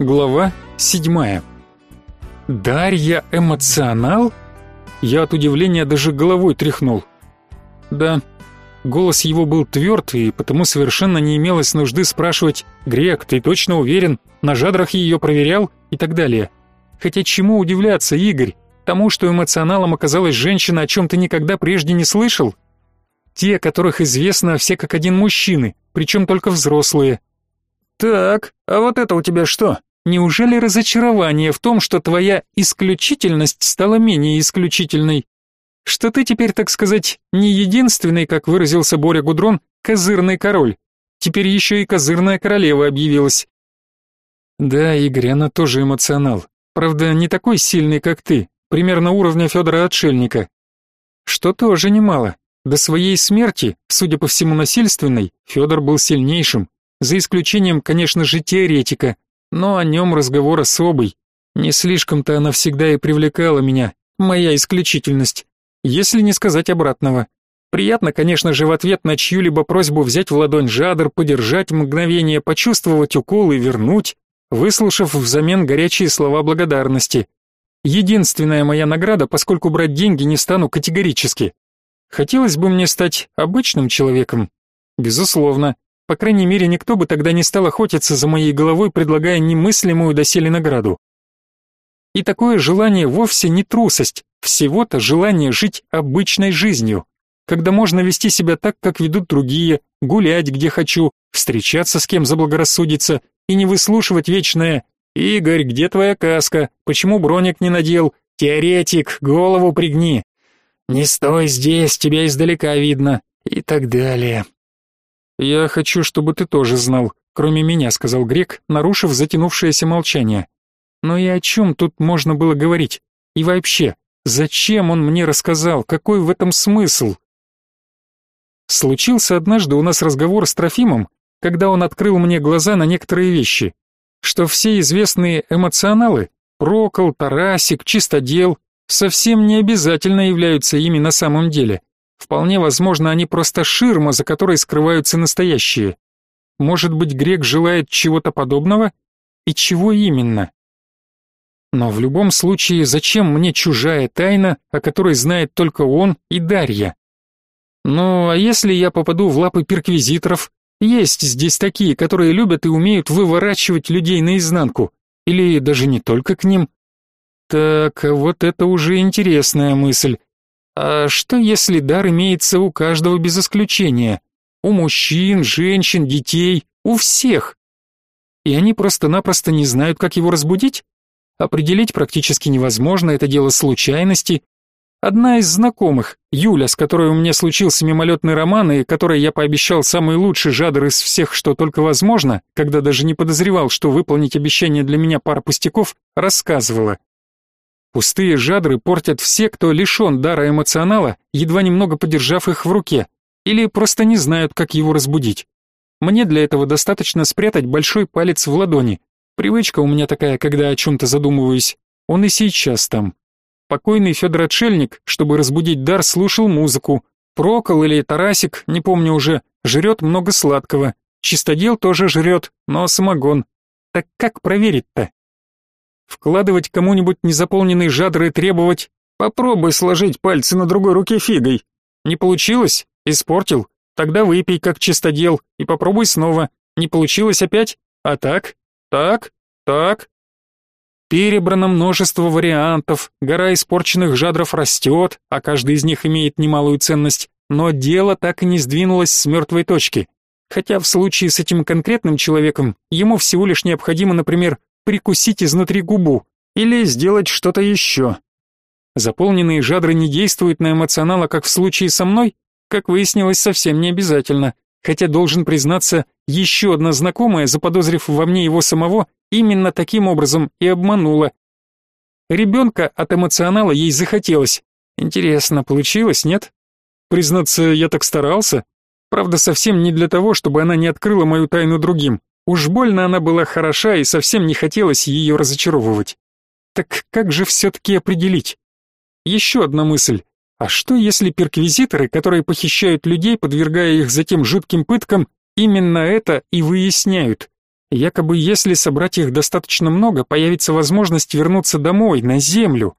Глава седьмая. Дарья эмоционал? Я от удивления даже головой тряхнул. Да, голос его был тверд, и потому совершенно не имелось нужды спрашивать «Грек, ты точно уверен? На жадрах ее проверял?» и так далее. Хотя чему удивляться, Игорь? Тому, что эмоционалом оказалась женщина, о чем ты никогда прежде не слышал? Те, которых известно все как один мужчины, причем только взрослые. Так, а вот это у тебя что? Неужели разочарование в том, что твоя исключительность стала менее исключительной? Что ты теперь, так сказать, не единственный, как выразился Боря Гудрон, козырный король. Теперь еще и козырная королева объявилась. Да, Игорь, она тоже эмоционал. Правда, не такой сильный, как ты, примерно уровня Федора Отшельника. Что тоже немало. До своей смерти, судя по всему насильственной, Федор был сильнейшим, за исключением, конечно же, теоретика, но о нем разговор особый. Не слишком-то она всегда и привлекала меня, моя исключительность, если не сказать обратного. Приятно, конечно же, в ответ на чью-либо просьбу взять в ладонь жадр, подержать мгновение, почувствовать укол и вернуть, выслушав взамен горячие слова благодарности. Единственная моя награда, поскольку брать деньги не стану категорически. Хотелось бы мне стать обычным человеком. Безусловно, по крайней мере, никто бы тогда не стал охотиться за моей головой, предлагая немыслимую доселе награду. И такое желание вовсе не трусость, всего-то желание жить обычной жизнью, когда можно вести себя так, как ведут другие, гулять где хочу, встречаться с кем заблагорассудится и не выслушивать вечное «Игорь, где твоя каска? Почему броник не надел? Теоретик, голову пригни!» «Не стой здесь, тебя издалека видно» и так далее. «Я хочу, чтобы ты тоже знал, кроме меня», — сказал Грек, нарушив затянувшееся молчание. «Но и о чем тут можно было говорить? И вообще, зачем он мне рассказал? Какой в этом смысл?» Случился однажды у нас разговор с Трофимом, когда он открыл мне глаза на некоторые вещи, что все известные эмоционалы — Прокол, Тарасик, Чистодел — совсем не обязательно являются ими на самом деле. Вполне возможно, они просто ширма, за которой скрываются настоящие. Может быть, грек желает чего-то подобного? И чего именно? Но в любом случае, зачем мне чужая тайна, о которой знает только он и Дарья? Ну, а если я попаду в лапы перквизиторов? Есть здесь такие, которые любят и умеют выворачивать людей наизнанку. Или даже не только к ним. Так, вот это уже интересная мысль. А что если дар имеется у каждого без исключения? У мужчин, женщин, детей, у всех. И они просто-напросто не знают, как его разбудить? Определить практически невозможно, это дело случайности. Одна из знакомых, Юля, с которой у меня случился мимолетный роман и которой я пообещал самый лучший жадр из всех, что только возможно, когда даже не подозревал, что выполнить обещание для меня пара пустяков, рассказывала. Пустые жадры портят все, кто лишен дара эмоционала, едва немного подержав их в руке, или просто не знают, как его разбудить. Мне для этого достаточно спрятать большой палец в ладони. Привычка у меня такая, когда о чем-то задумываюсь. Он и сейчас там. Покойный Федор Отшельник, чтобы разбудить дар, слушал музыку. Прокол или Тарасик, не помню уже, жрет много сладкого. Чистодел тоже жрет, но самогон. Так как проверить-то? Вкладывать кому-нибудь незаполненный жадр и требовать «попробуй сложить пальцы на другой руке фигой». Не получилось? Испортил? Тогда выпей как чистодел и попробуй снова. Не получилось опять? А так? Так? Так? Перебрано множество вариантов, гора испорченных жадров растет, а каждый из них имеет немалую ценность, но дело так и не сдвинулось с мертвой точки. Хотя в случае с этим конкретным человеком ему всего лишь необходимо, например, прикусить изнутри губу или сделать что-то еще. Заполненные жадры не действуют на эмоционала, как в случае со мной, как выяснилось, совсем не обязательно. Хотя должен признаться, еще одна знакомая, заподозрив во мне его самого, именно таким образом и обманула. Ребенка от эмоционала ей захотелось. Интересно, получилось, нет? Признаться, я так старался. Правда, совсем не для того, чтобы она не открыла мою тайну другим. Уж больно она была хороша и совсем не хотелось ее разочаровывать. Так как же все-таки определить? Еще одна мысль. А что если перквизиторы, которые похищают людей, подвергая их затем жутким пыткам, именно это и выясняют? Якобы если собрать их достаточно много, появится возможность вернуться домой, на землю.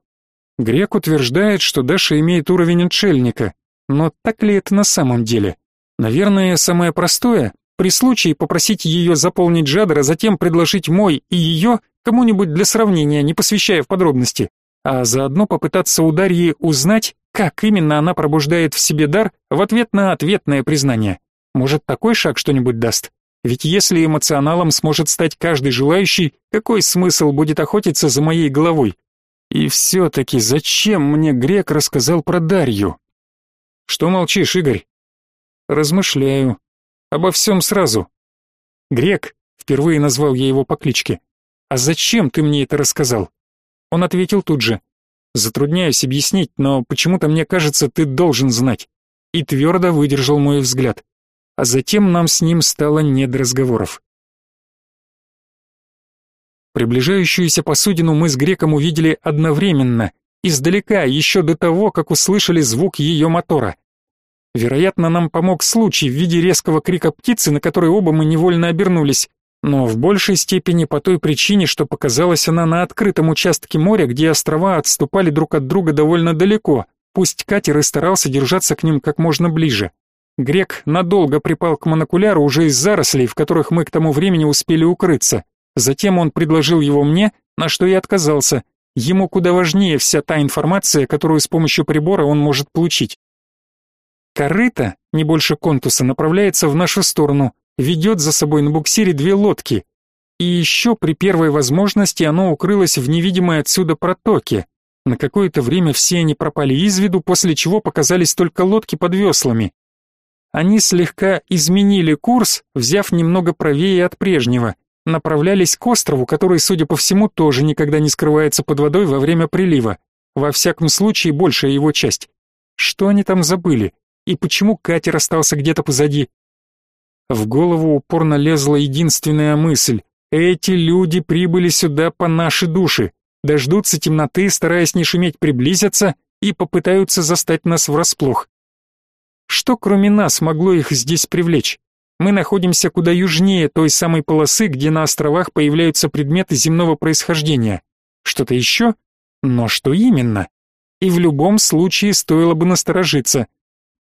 Грек утверждает, что Даша имеет уровень отшельника, но так ли это на самом деле? Наверное, самое простое — при случае попросить ее заполнить жадр, а затем предложить мой и ее кому-нибудь для сравнения, не посвящая в подробности, а заодно попытаться у Дарьи узнать, как именно она пробуждает в себе дар в ответ на ответное признание. Может, такой шаг что-нибудь даст? Ведь если эмоционалом сможет стать каждый желающий, какой смысл будет охотиться за моей головой? И все-таки зачем мне Грек рассказал про Дарью? Что молчишь, Игорь? Размышляю. Обо всем сразу. Грек, впервые назвал я его по кличке. А зачем ты мне это рассказал? Он ответил тут же. Затрудняюсь объяснить, но почему-то мне кажется, ты должен знать. И твердо выдержал мой взгляд а затем нам с ним стало не до разговоров. Приближающуюся посудину мы с греком увидели одновременно, издалека, еще до того, как услышали звук ее мотора. Вероятно, нам помог случай в виде резкого крика птицы, на который оба мы невольно обернулись, но в большей степени по той причине, что показалась она на открытом участке моря, где острова отступали друг от друга довольно далеко, пусть катер и старался держаться к ним как можно ближе. Грек надолго припал к монокуляру уже из зарослей, в которых мы к тому времени успели укрыться. Затем он предложил его мне, на что я отказался. Ему куда важнее вся та информация, которую с помощью прибора он может получить. Корыто, не больше контуса, направляется в нашу сторону, ведет за собой на буксире две лодки. И еще при первой возможности оно укрылось в невидимой отсюда протоке. На какое-то время все они пропали из виду, после чего показались только лодки под веслами. Они слегка изменили курс, взяв немного правее от прежнего, направлялись к острову, который, судя по всему, тоже никогда не скрывается под водой во время прилива. Во всяком случае, большая его часть. Что они там забыли? И почему катер остался где-то позади? В голову упорно лезла единственная мысль. Эти люди прибыли сюда по нашей душе, дождутся темноты, стараясь не шуметь, приблизятся и попытаются застать нас врасплох. Что кроме нас могло их здесь привлечь? Мы находимся куда южнее той самой полосы, где на островах появляются предметы земного происхождения. Что-то еще? Но что именно? И в любом случае стоило бы насторожиться.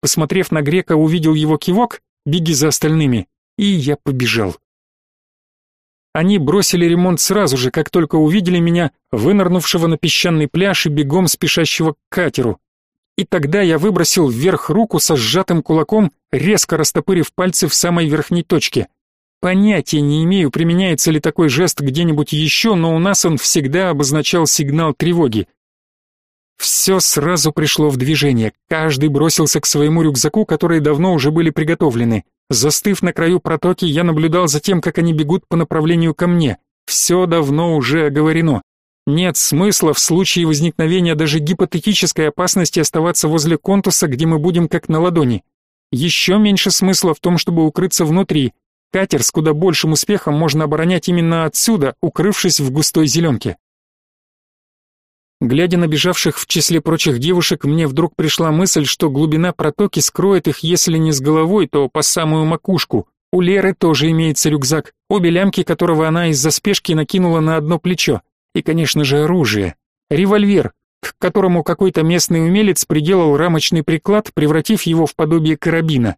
Посмотрев на грека, увидел его кивок, беги за остальными, и я побежал. Они бросили ремонт сразу же, как только увидели меня, вынырнувшего на песчаный пляж и бегом спешащего к катеру и тогда я выбросил вверх руку со сжатым кулаком, резко растопырив пальцы в самой верхней точке. Понятия не имею, применяется ли такой жест где-нибудь еще, но у нас он всегда обозначал сигнал тревоги. Все сразу пришло в движение. Каждый бросился к своему рюкзаку, которые давно уже были приготовлены. Застыв на краю протоки, я наблюдал за тем, как они бегут по направлению ко мне. Все давно уже оговорено. Нет смысла в случае возникновения даже гипотетической опасности оставаться возле контуса, где мы будем как на ладони. Еще меньше смысла в том, чтобы укрыться внутри. Катер с куда большим успехом можно оборонять именно отсюда, укрывшись в густой зеленке. Глядя на бежавших в числе прочих девушек, мне вдруг пришла мысль, что глубина протоки скроет их, если не с головой, то по самую макушку. У Леры тоже имеется рюкзак, обе лямки которого она из-за спешки накинула на одно плечо. И, конечно же, оружие. Револьвер, к которому какой-то местный умелец приделал рамочный приклад, превратив его в подобие карабина.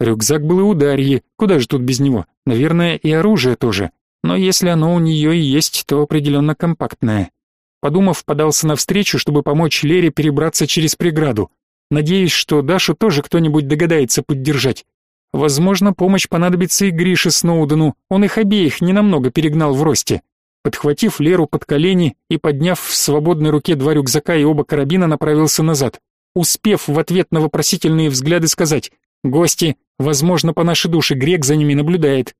Рюкзак был и у Дарьи, куда же тут без него? Наверное, и оружие тоже. Но если оно у нее и есть, то определенно компактное. Подумав, подался навстречу, чтобы помочь Лере перебраться через преграду. Надеюсь, что Дашу тоже кто-нибудь догадается поддержать. Возможно, помощь понадобится и Грише Сноудену, он их обеих ненамного перегнал в росте. Подхватив Леру под колени и подняв в свободной руке два рюкзака и оба карабина, направился назад, успев в ответ на вопросительные взгляды сказать «Гости, возможно, по нашей душе грек за ними наблюдает».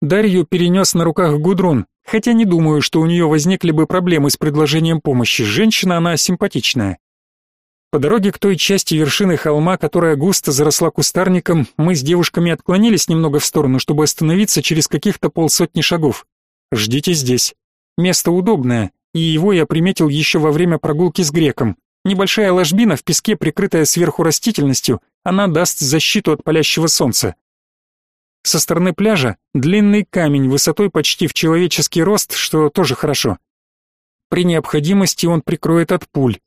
Дарью перенес на руках Гудрон, хотя не думаю, что у нее возникли бы проблемы с предложением помощи. Женщина она симпатичная. По дороге к той части вершины холма, которая густо заросла кустарником, мы с девушками отклонились немного в сторону, чтобы остановиться через каких-то полсотни шагов. Ждите здесь. Место удобное, и его я приметил еще во время прогулки с греком. Небольшая ложбина в песке, прикрытая сверху растительностью, она даст защиту от палящего солнца. Со стороны пляжа длинный камень высотой почти в человеческий рост, что тоже хорошо. При необходимости он прикроет от пуль.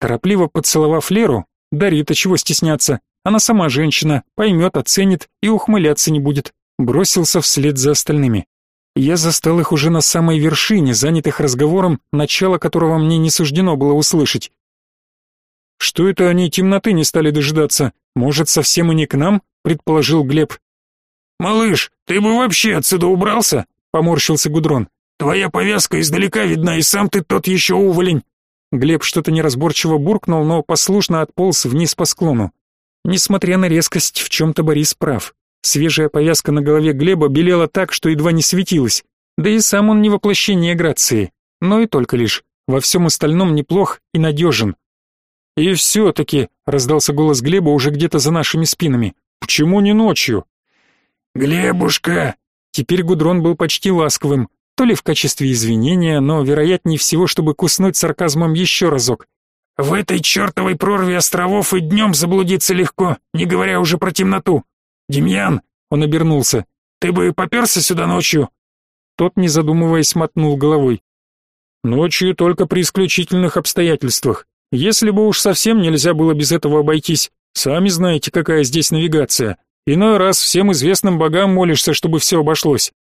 Торопливо поцеловав Леру, Дарит, а чего стесняться, она сама женщина, поймет, оценит и ухмыляться не будет. Бросился вслед за остальными. Я застал их уже на самой вершине, занятых разговором, начало которого мне не суждено было услышать. Что это они темноты не стали дожидаться? Может, совсем и не к нам? предположил Глеб. Малыш, ты бы вообще отсюда убрался? поморщился Гудрон. Твоя повязка издалека видна, и сам ты тот еще уволень. Глеб что-то неразборчиво буркнул, но послушно отполз вниз по склону. Несмотря на резкость, в чем-то Борис прав. Свежая повязка на голове Глеба белела так, что едва не светилась. Да и сам он не воплощение грации, но и только лишь. Во всем остальном неплох и надежен. «И все-таки», — раздался голос Глеба уже где-то за нашими спинами, — «почему не ночью?» «Глебушка!» Теперь Гудрон был почти ласковым, то ли в качестве извинения, но вероятнее всего, чтобы куснуть сарказмом еще разок. «В этой чертовой прорве островов и днем заблудиться легко, не говоря уже про темноту. Демьян!» — он обернулся. «Ты бы поперся сюда ночью?» Тот, не задумываясь, мотнул головой. «Ночью только при исключительных обстоятельствах. Если бы уж совсем нельзя было без этого обойтись, сами знаете, какая здесь навигация. Иной раз всем известным богам молишься, чтобы все обошлось.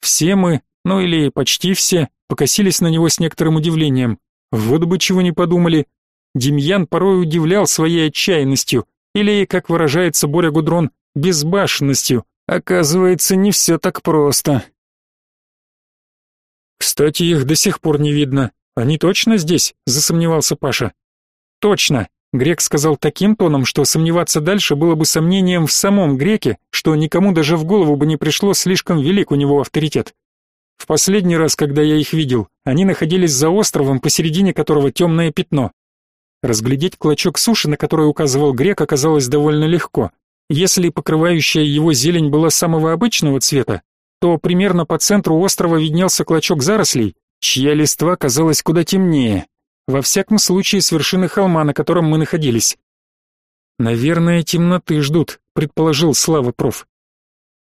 Все мы, ну или почти все, покосились на него с некоторым удивлением. Вот бы чего не подумали. Демьян порой удивлял своей отчаянностью, или, как выражается Боря Гудрон, безбашенностью. Оказывается, не все так просто. Кстати, их до сих пор не видно. Они точно здесь? засомневался Паша. Точно, Грек сказал таким тоном, что сомневаться дальше было бы сомнением в самом Греке, что никому даже в голову бы не пришло, слишком велик у него авторитет. В последний раз, когда я их видел, они находились за островом, посередине которого темное пятно. Разглядеть клочок суши, на который указывал Грек, оказалось довольно легко. Если покрывающая его зелень была самого обычного цвета, то примерно по центру острова виднелся клочок зарослей, чья листва казалась куда темнее, во всяком случае, с вершины холма, на котором мы находились. Наверное, темноты ждут, предположил Слава проф.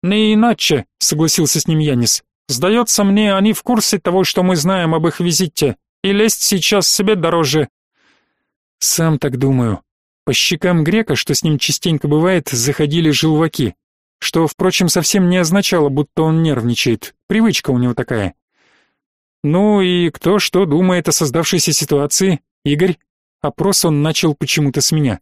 Не иначе, согласился с ним Янис. Сдается мне, они в курсе того, что мы знаем об их визите, и лезть сейчас себе дороже. Сам так думаю. По щекам грека, что с ним частенько бывает, заходили желваки, что, впрочем, совсем не означало, будто он нервничает. Привычка у него такая. Ну и кто что думает о создавшейся ситуации? Игорь? Опрос он начал почему-то с меня.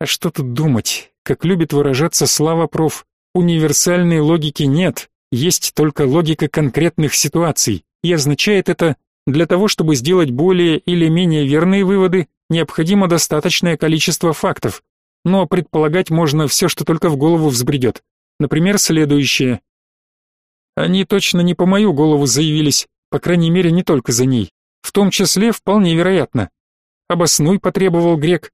А что тут думать? Как любит выражаться Слава проф, универсальной логики нет, есть только логика конкретных ситуаций. И означает это, для того, чтобы сделать более или менее верные выводы, необходимо достаточное количество фактов. Но предполагать можно все, что только в голову взбредет. Например, следующее. Они точно не по мою голову заявились, по крайней мере, не только за ней. В том числе, вполне вероятно. Обоснуй потребовал грек.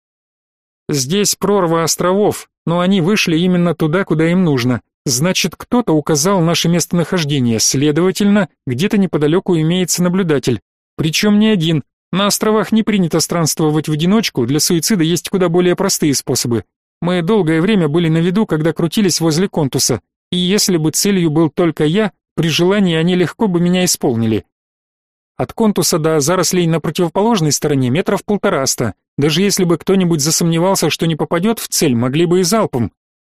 Здесь прорва островов, но они вышли именно туда, куда им нужно. Значит, кто-то указал наше местонахождение, следовательно, где-то неподалеку имеется наблюдатель. Причем не один. На островах не принято странствовать в одиночку, для суицида есть куда более простые способы. Мы долгое время были на виду, когда крутились возле контуса, и если бы целью был только я, при желании они легко бы меня исполнили. От контуса до зарослей на противоположной стороне метров полтораста. Даже если бы кто-нибудь засомневался, что не попадет в цель, могли бы и залпом.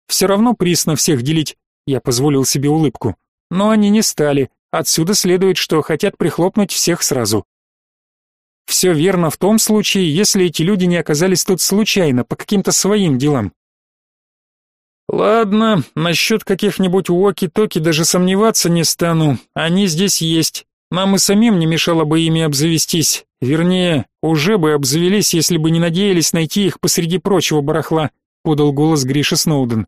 Все равно приз на всех делить. Я позволил себе улыбку. Но они не стали. Отсюда следует, что хотят прихлопнуть всех сразу. Все верно в том случае, если эти люди не оказались тут случайно, по каким-то своим делам. Ладно, насчет каких-нибудь уоки-токи даже сомневаться не стану. Они здесь есть. Нам и самим не мешало бы ими обзавестись. Вернее, уже бы обзавелись, если бы не надеялись найти их посреди прочего барахла, подал голос Гриша Сноуден.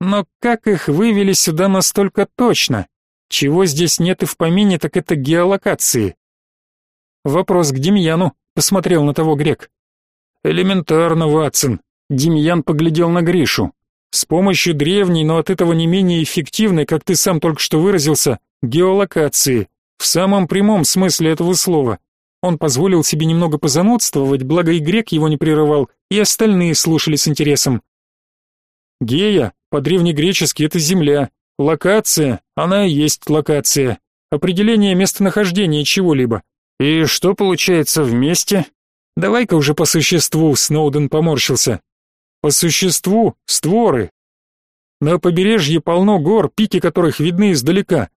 Но как их вывели сюда настолько точно? Чего здесь нет и в помине, так это геолокации. Вопрос к Демьяну, посмотрел на того грек. Элементарно, Ватсон. Демьян поглядел на Гришу. С помощью древней, но от этого не менее эффективной, как ты сам только что выразился, геолокации, в самом прямом смысле этого слова. Он позволил себе немного позанудствовать, благо и грек его не прерывал, и остальные слушали с интересом. Гея, По-древнегречески это земля. Локация, она и есть локация. Определение местонахождения чего-либо. И что получается вместе? Давай-ка уже по существу, Сноуден поморщился. По существу створы. На побережье полно гор, пики которых видны издалека.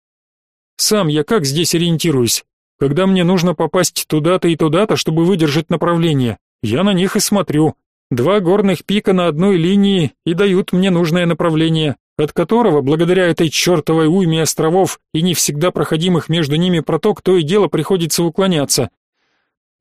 Сам я как здесь ориентируюсь? Когда мне нужно попасть туда-то и туда-то, чтобы выдержать направление, я на них и смотрю. Два горных пика на одной линии и дают мне нужное направление, от которого, благодаря этой чертовой уйме островов и не всегда проходимых между ними проток, то и дело приходится уклоняться.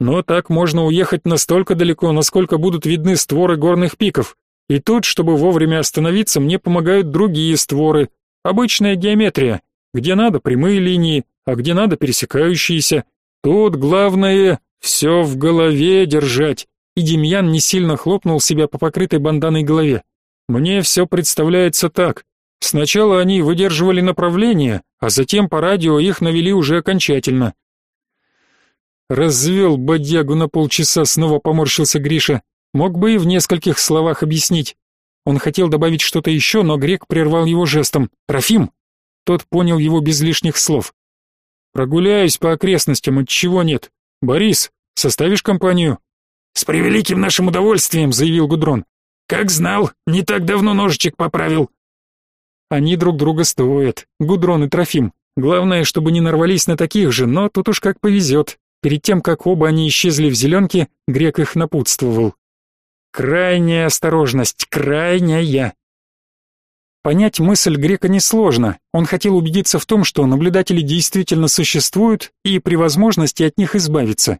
Но так можно уехать настолько далеко, насколько будут видны створы горных пиков. И тут, чтобы вовремя остановиться, мне помогают другие створы. Обычная геометрия, где надо прямые линии, а где надо пересекающиеся. Тут главное все в голове держать. И Демьян не сильно хлопнул себя по покрытой банданой голове. Мне все представляется так. Сначала они выдерживали направление, а затем по радио их навели уже окончательно. Развел бодягу на полчаса, снова поморщился Гриша. Мог бы и в нескольких словах объяснить. Он хотел добавить что-то еще, но грек прервал его жестом. «Трофим!» Тот понял его без лишних слов. Прогуляюсь по окрестностям, от чего нет. Борис, составишь компанию? С превеликим нашим удовольствием, заявил Гудрон. Как знал, не так давно ножичек поправил. Они друг друга стоят, Гудрон и Трофим. Главное, чтобы не нарвались на таких же, но тут уж как повезет. Перед тем, как оба они исчезли в зеленке, грек их напутствовал. Крайняя осторожность, крайняя. Понять мысль грека несложно. Он хотел убедиться в том, что наблюдатели действительно существуют и при возможности от них избавиться.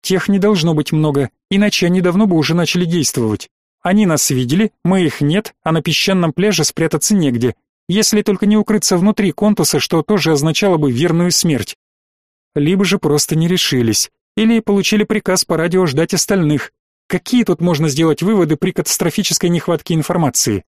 Тех не должно быть много, иначе они давно бы уже начали действовать. Они нас видели, мы их нет, а на песчаном пляже спрятаться негде, если только не укрыться внутри контуса, что тоже означало бы верную смерть. Либо же просто не решились, или получили приказ по радио ждать остальных. Какие тут можно сделать выводы при катастрофической нехватке информации?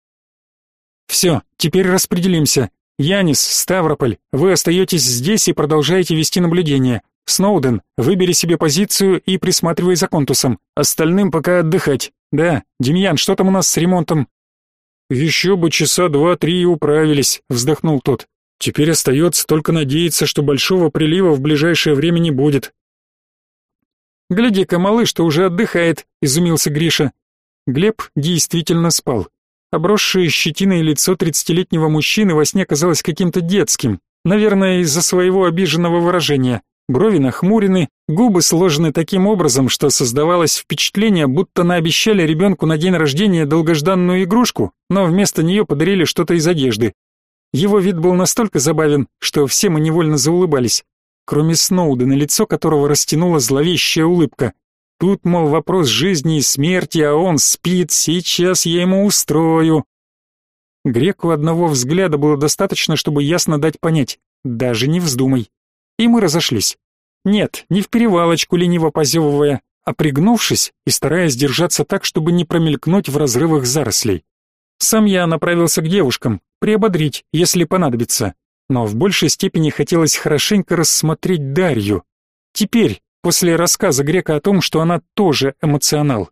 Все, теперь распределимся. Янис, Ставрополь, вы остаетесь здесь и продолжаете вести наблюдение. Сноуден, выбери себе позицию и присматривай за контусом. Остальным пока отдыхать. Да, Демьян, что там у нас с ремонтом? Еще бы часа два-три и управились, вздохнул тот. Теперь остается только надеяться, что большого прилива в ближайшее время не будет. Гляди-ка, малыш-то уже отдыхает, изумился Гриша. Глеб действительно спал. Обросшее щетиной лицо тридцатилетнего мужчины во сне казалось каким-то детским, наверное, из-за своего обиженного выражения. Брови нахмурены, губы сложены таким образом, что создавалось впечатление, будто наобещали ребенку на день рождения долгожданную игрушку, но вместо нее подарили что-то из одежды. Его вид был настолько забавен, что все мы невольно заулыбались, кроме Сноуда, на лицо которого растянула зловещая улыбка. Тут, мол, вопрос жизни и смерти, а он спит, сейчас я ему устрою. Греку одного взгляда было достаточно, чтобы ясно дать понять, даже не вздумай. И мы разошлись. Нет, не в перевалочку лениво позевывая, а пригнувшись и стараясь держаться так, чтобы не промелькнуть в разрывах зарослей. Сам я направился к девушкам, приободрить, если понадобится, но в большей степени хотелось хорошенько рассмотреть Дарью. Теперь, после рассказа Грека о том, что она тоже эмоционал.